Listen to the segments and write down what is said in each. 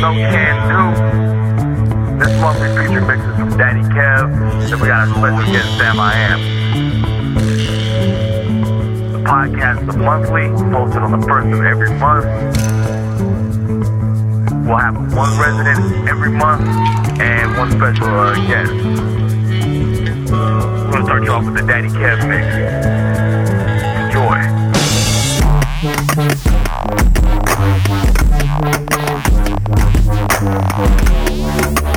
no can do. This month we feature mixes from Daddy Kev, and we got a special guest, Sam I Am. The podcast is monthly, posted on the first of every month. We'll have one resident every month and one special uh, guest. We're gonna start you off with the Daddy Kev mix. Enjoy. Man, Thank you.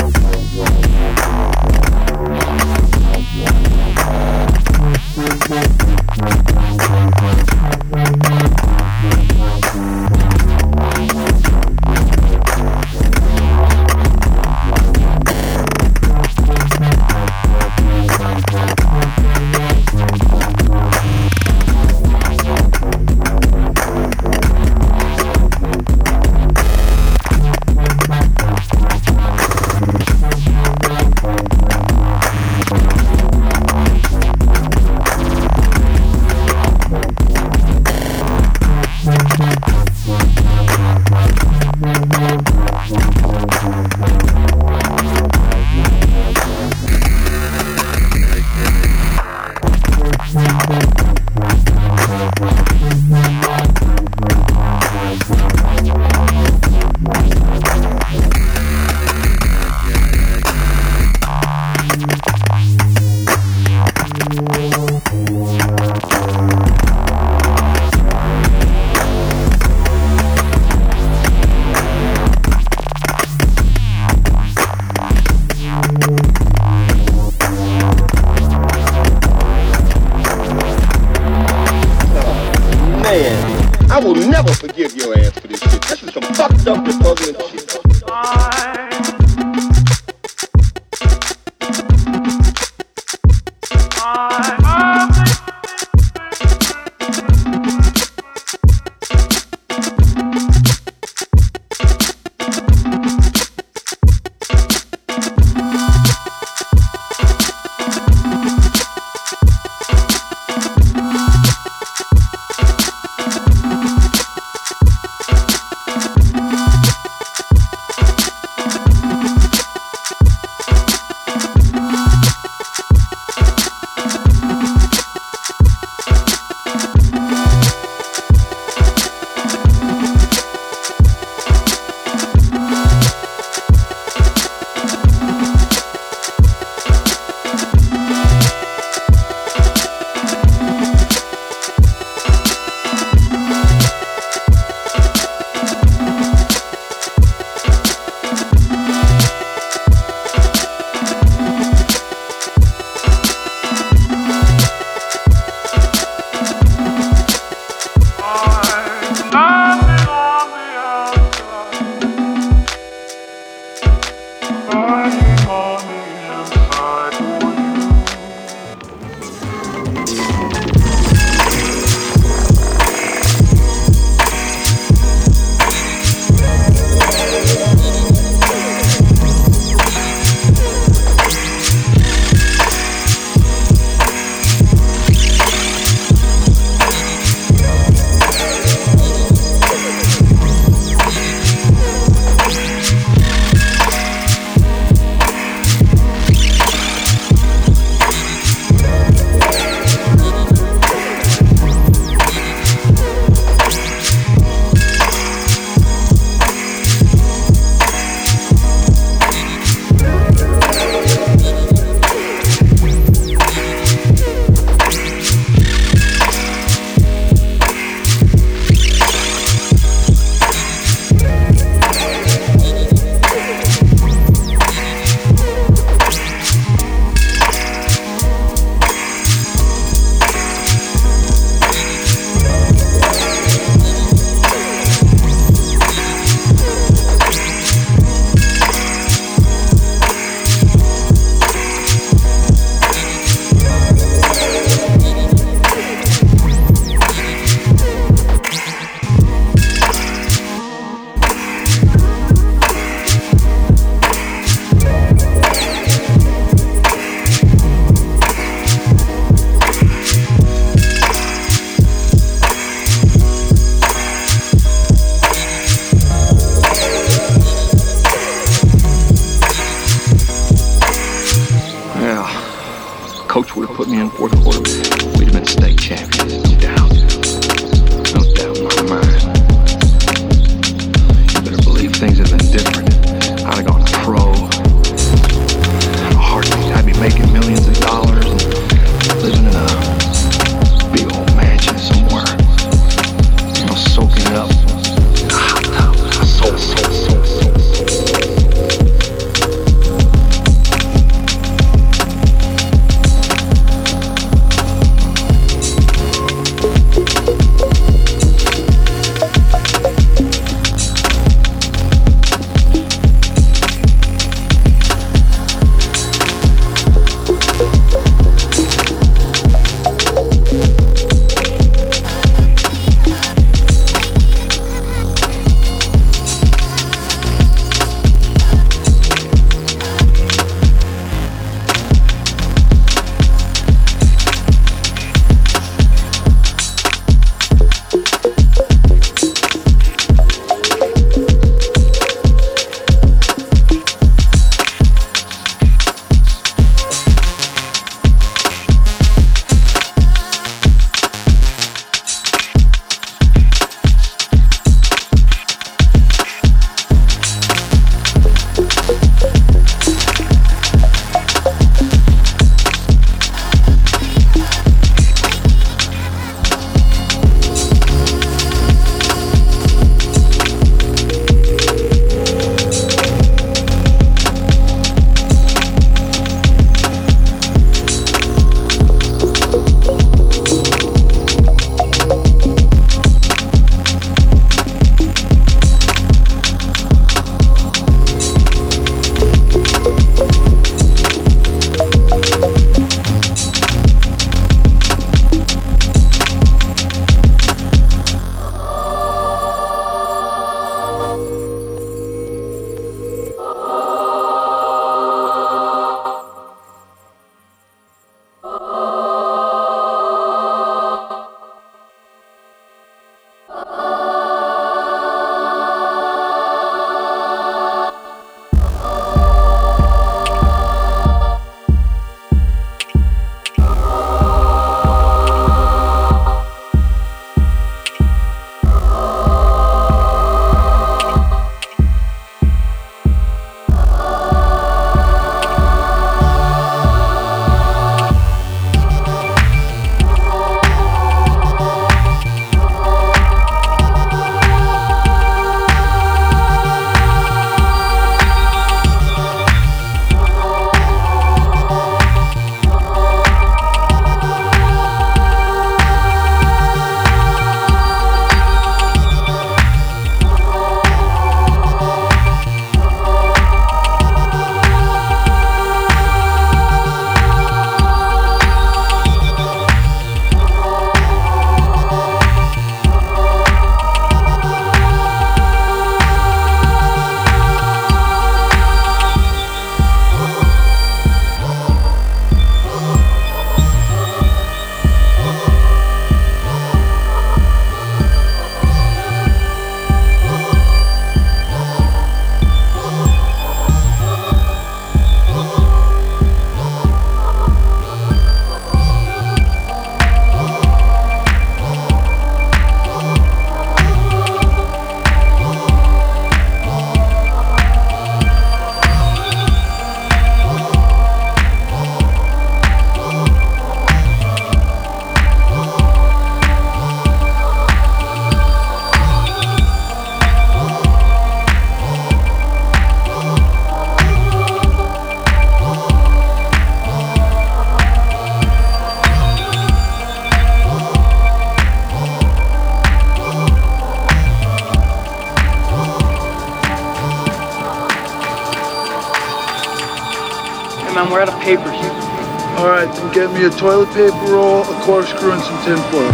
Toilet paper roll, a corkscrew, and some tin foil.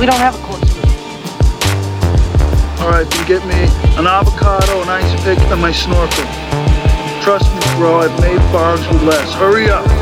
We don't have a corkscrew. All right, then get me an avocado, an ice pick, and my snorkel. Trust me, bro, I've made farms with less. Hurry up.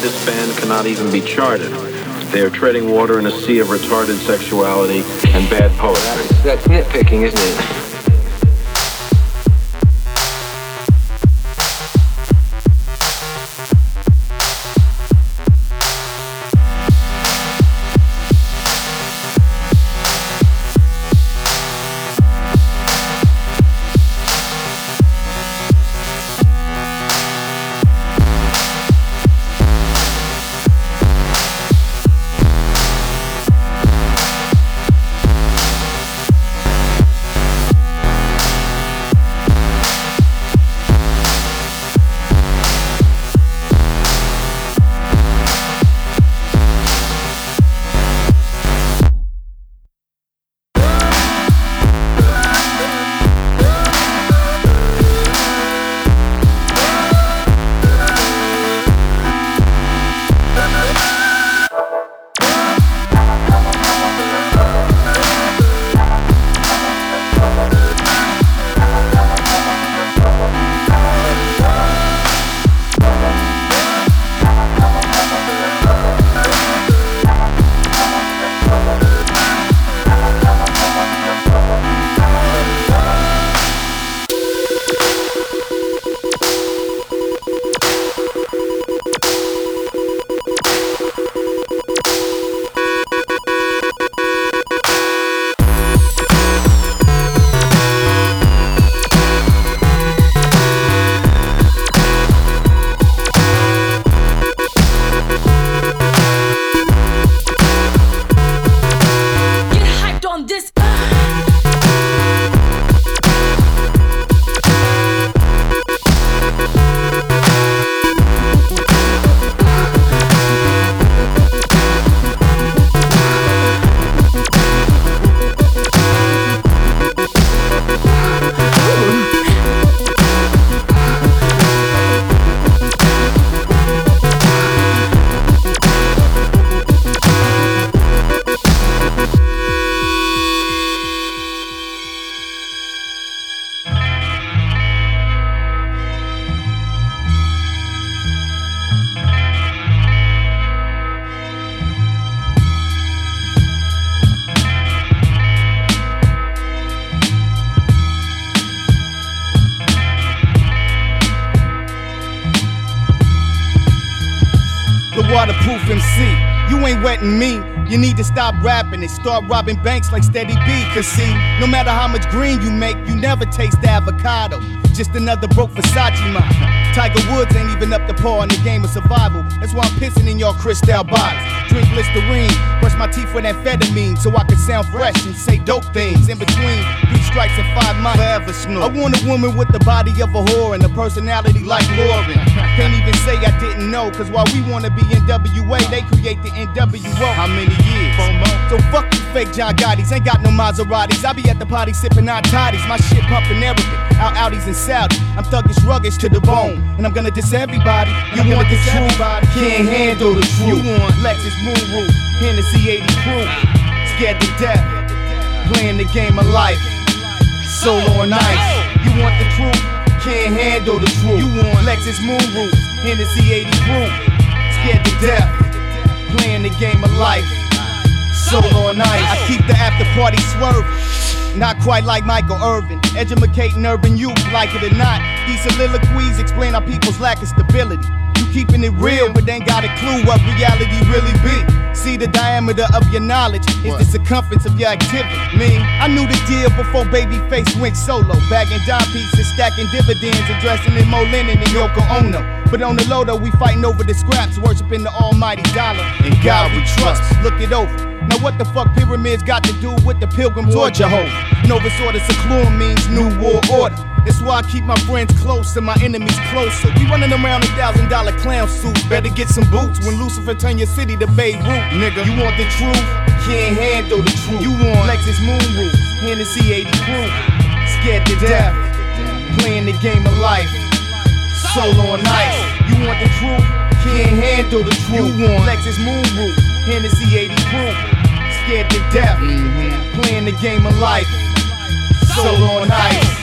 This band cannot even be charted. They are treading water in a sea of retarded sexuality and bad poetry. That's nitpicking, isn't it? MC. You ain't wetting me. You need to stop rapping and start robbing banks like Steady B. Cause see, no matter how much green you make, you never taste the avocado. Just another broke Versace model. Tiger Woods ain't even up to par in the game of survival. That's why I'm pissing in your crystal bottles. Drink Listerine, brush my teeth with amphetamine so I can sound fresh and say dope things. In between three strikes and five months, forever snore. I want a woman with the body of a whore and a personality like Lauren. Can't even say I didn't know, cause while we wanna be NWA, they create the NWO. How many years? So fuck you fake John Gotti's, ain't got no Maseratis. I be at the party sipping on toddies, my shit pumping Arabic. Out Audis and Saudi. I'm thuggish ruggish to the bone, and I'm gonna diss everybody. You want the truth, can't mm-hmm. handle the truth. You want Lexus Moon Roof, Hennessy 80 proof. Scared to death, playing the game of life. Solo on ice. You want the truth, can't handle the truth. You want Lexus Moon Roof, Hennessy 80 proof. Scared to death, playing the game of life. Solo on ice. I keep the after party swerving. Not quite like Michael Irvin, educating urban youth, like it or not. These soliloquies explain our people's lack of stability. You keeping it real, but ain't got a clue what reality really be. See the diameter of your knowledge is the circumference of your activity. Me, I knew the deal before Babyface went solo, bagging dime pieces, stacking dividends, and dressing in Mo Lennon and Yoko Ono. But on the low though, we fighting over the scraps, worshiping the almighty dollar. And God we trust. Look it over. Now what the fuck pyramids got to do with the pilgrim towards Jehovah? Novus Ordo Seclorum means new war order. That's why I keep my friends close and my enemies closer. We running around in thousand dollar clown suits. Better get some boots when Lucifer turn your city to Beirut, nigga. You want the truth? Can't handle the truth. You want Lexus Moon Roof, Hennessy 80 proof. Scared to death, playing the game of life. Solo on ice. You want the truth? Can't handle the truth. You want Lexus Moon Roof, Hennessy 80 proof. Scared to death, mm-hmm. playing the game of life. Solo on ice.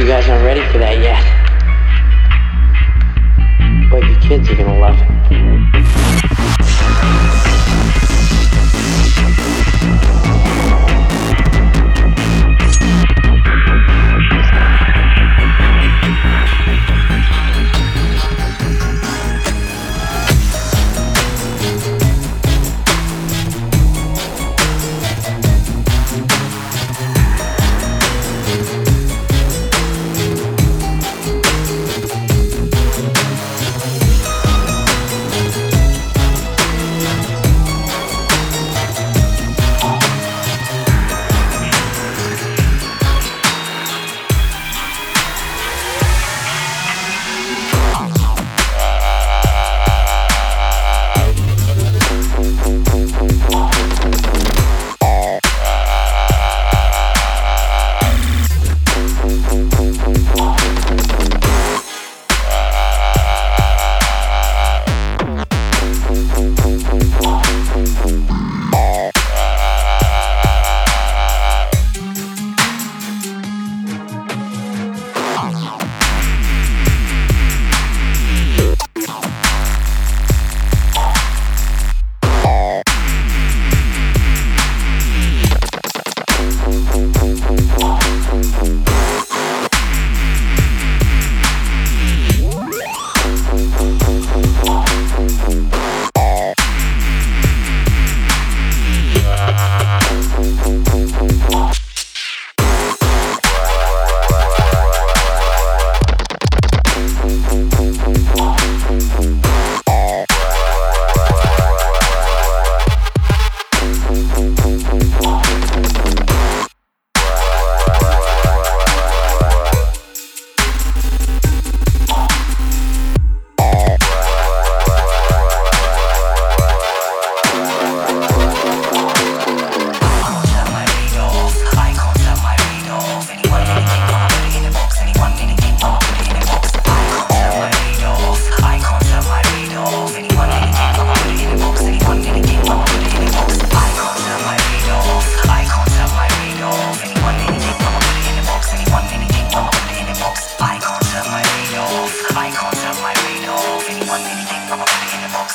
You guys aren't ready for that yet. But your kids are gonna love it.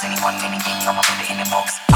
anyone, anything, I'ma put it in the box.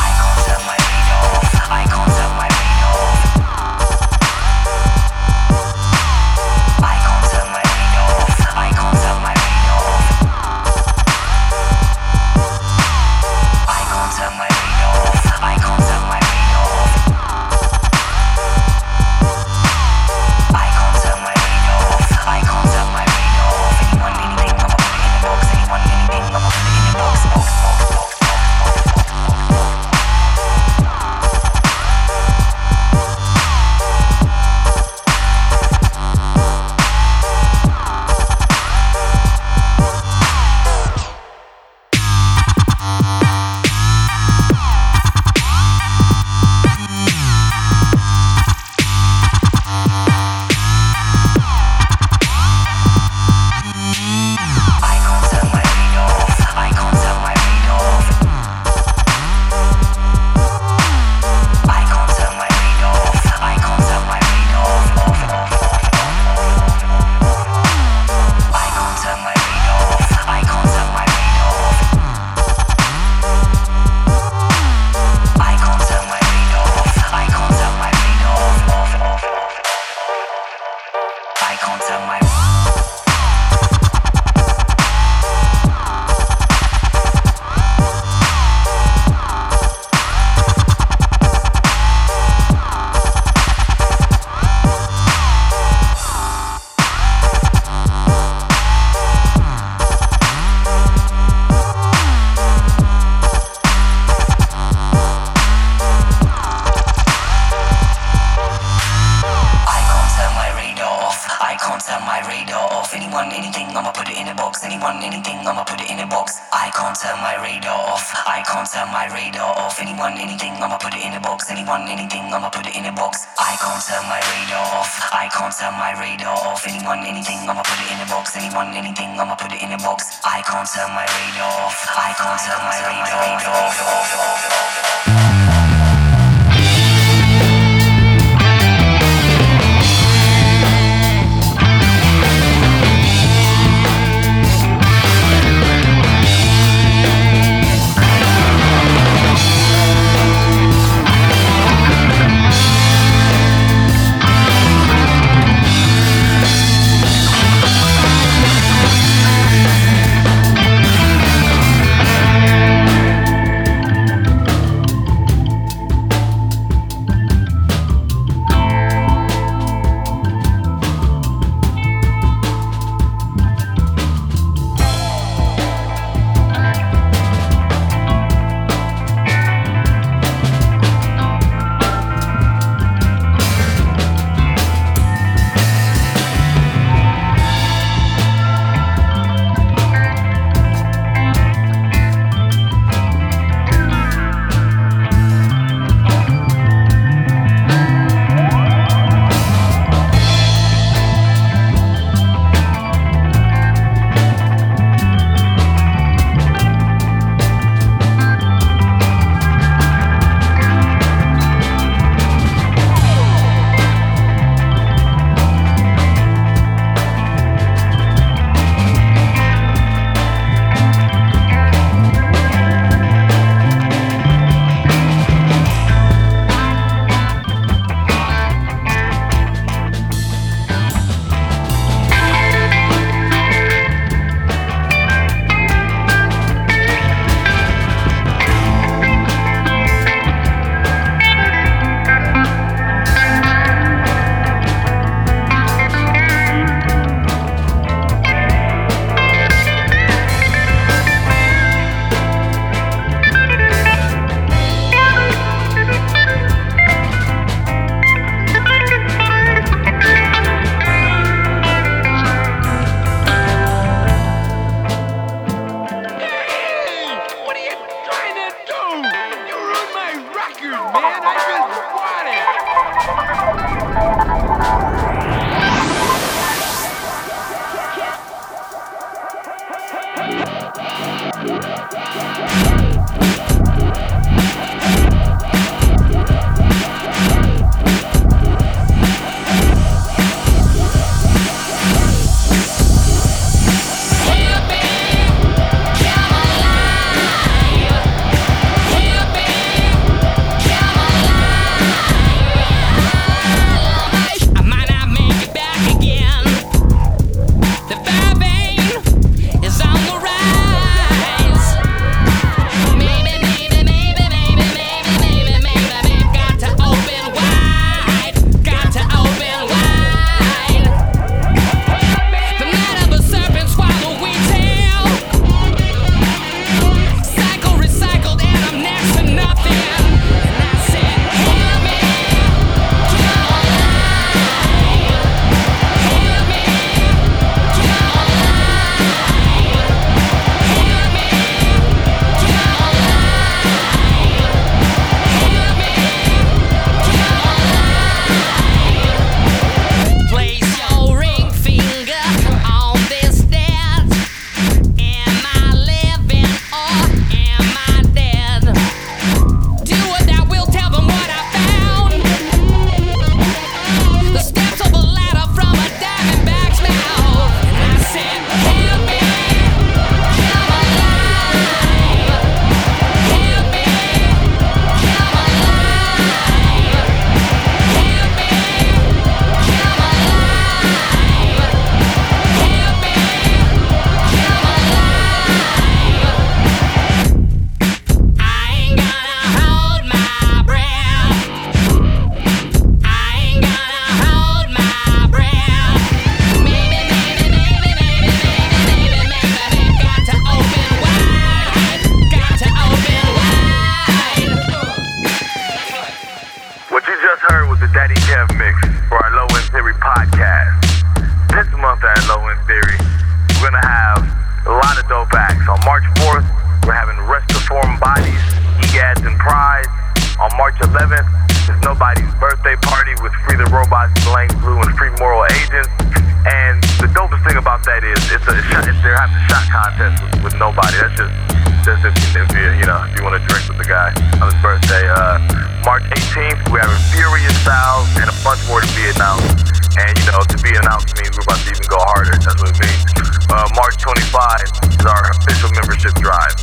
Birthday. Uh, March 18th, we're having Furious Styles and a bunch more to be announced. And, you know, to be announced means we're about to even go harder. That's what it means. Uh, March 25 is our official membership drive,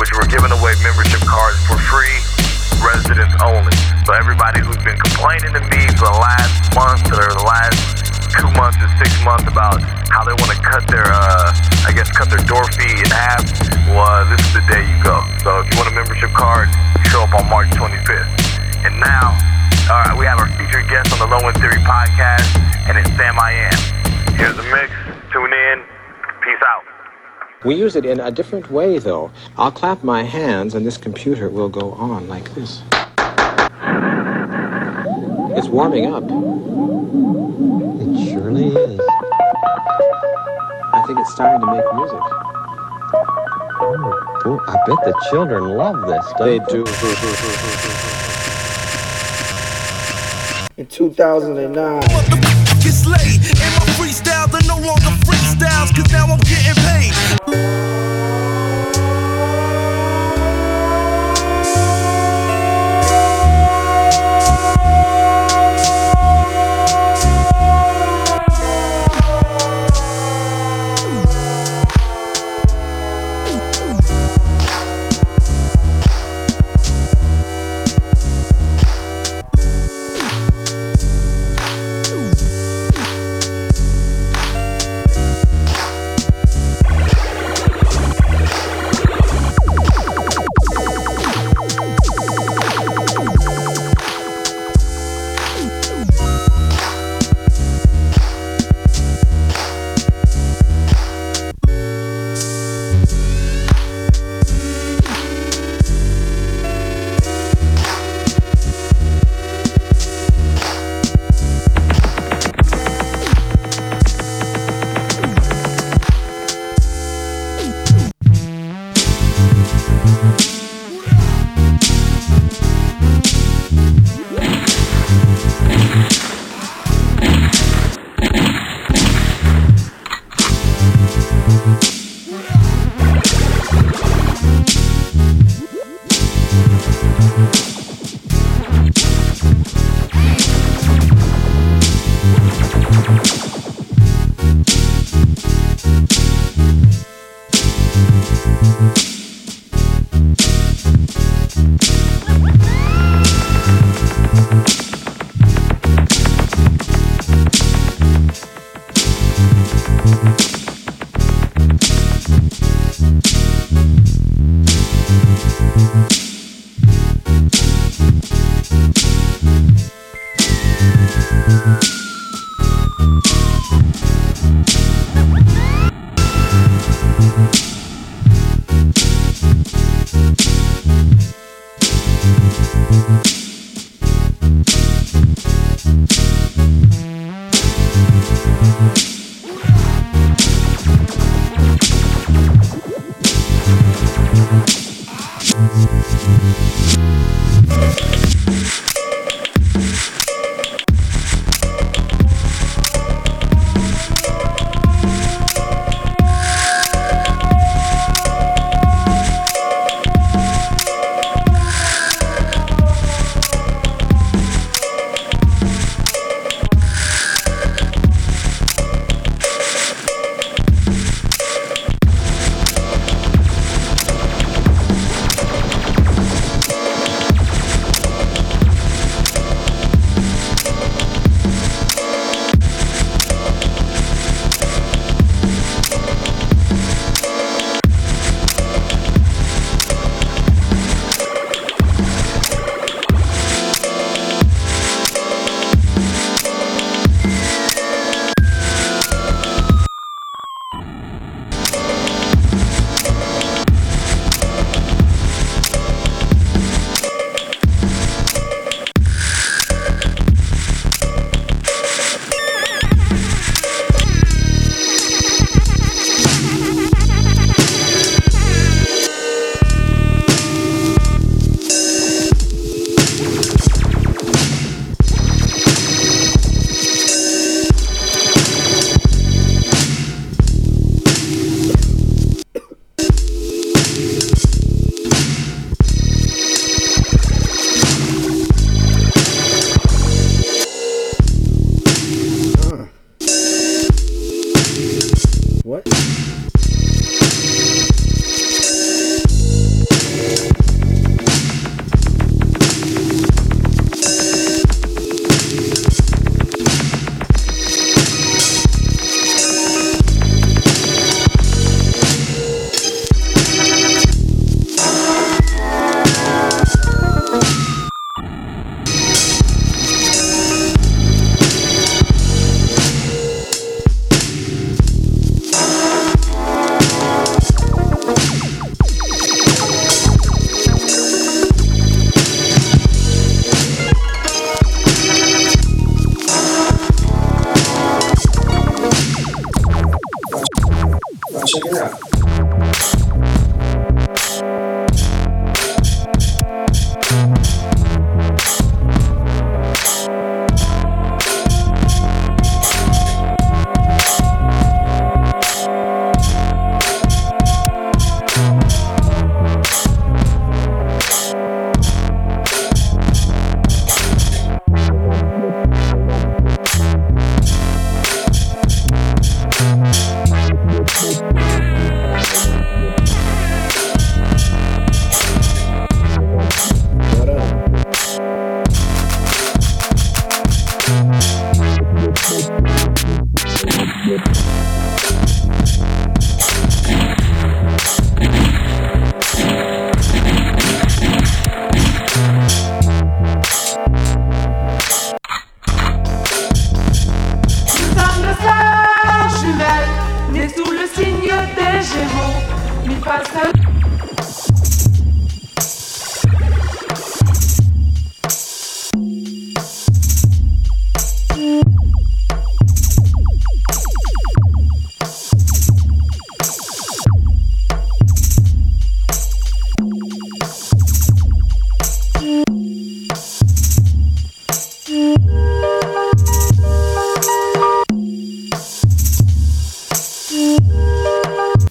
which we're giving away membership cards for free, residents only. So everybody who's been complaining to me for the last month or the last two months or six months about how they want to cut their, uh, I guess, cut their door fee in half, well, this is the day you go. So if you want a membership card, show up on March 25th. And now, all right, we have our featured guest on the Low End Theory podcast, and it's Sam I Am. Here's the mix. Tune in. Peace out. We use it in a different way, though. I'll clap my hands, and this computer will go on like this. It's warming up really is. I think it's starting to make music. Oh. I bet the children love this. They, they do. In 2009. Late, no longer freestyles, cause now I'm getting paid.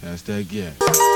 That's that get.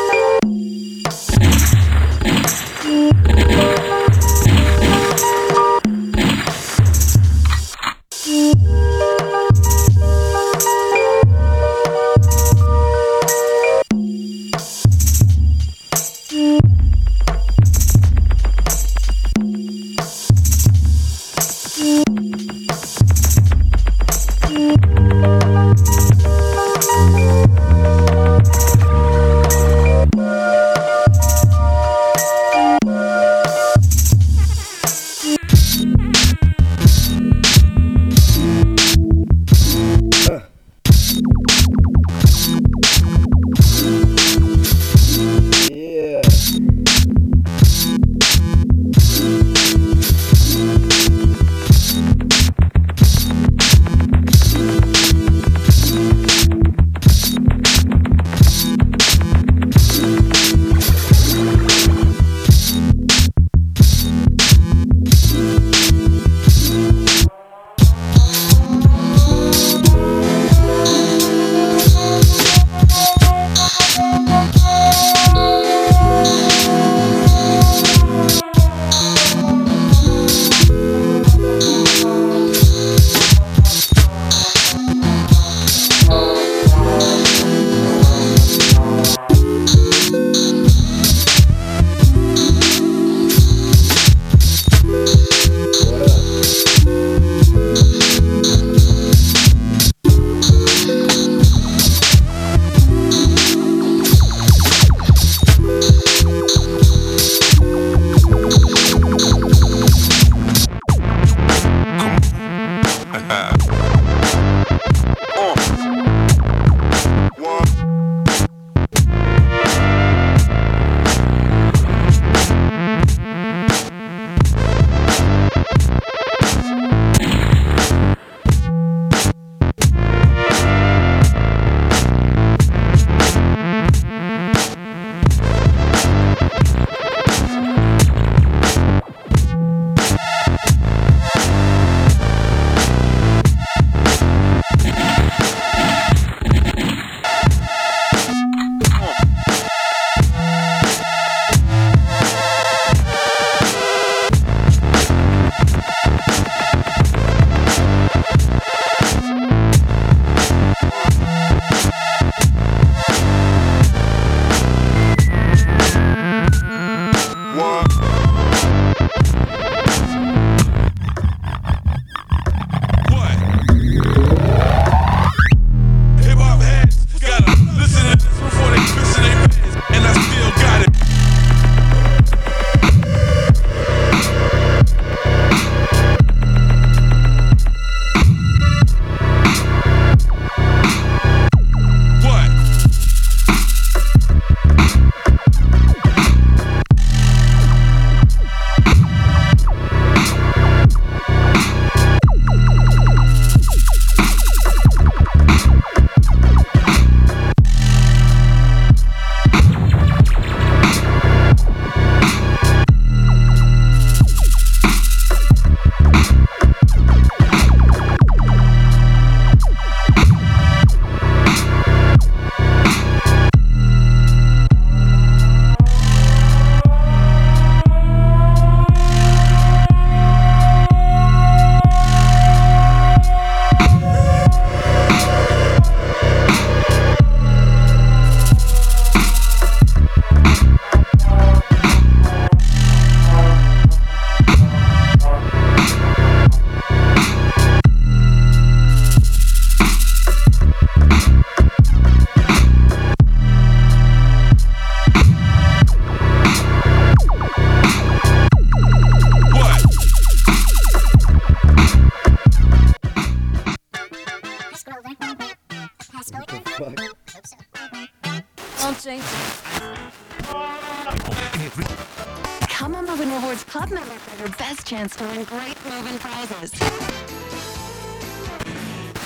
Chance to win great moving prizes.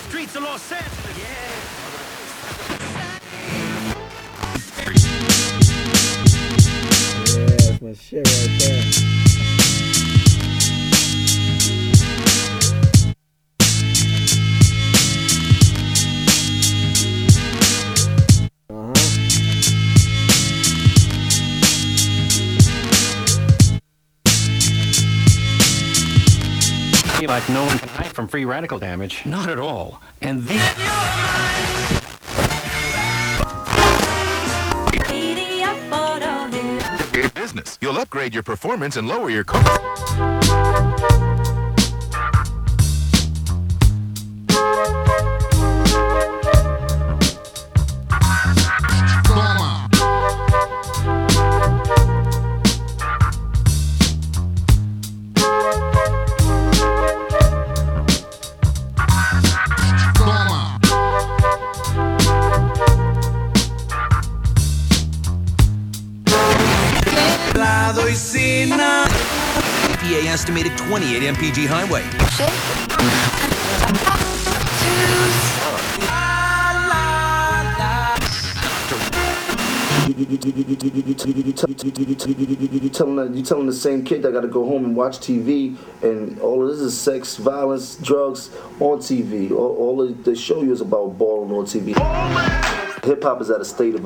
Streets of Los Angeles. Like no one can hide from free radical damage. Not at all. And these. Business. You'll upgrade your performance and lower your cost. estimated 28 mpg highway. You telling you telling the same kid that got to go home and watch TV and all this is sex, violence, drugs on TV. All, all they show you is about balling on TV. Hip hop is at a state of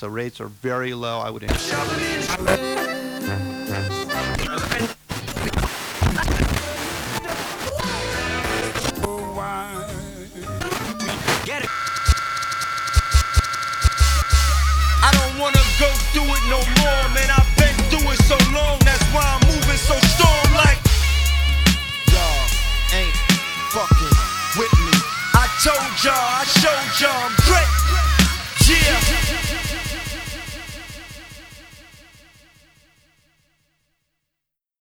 The rates are very low. I would.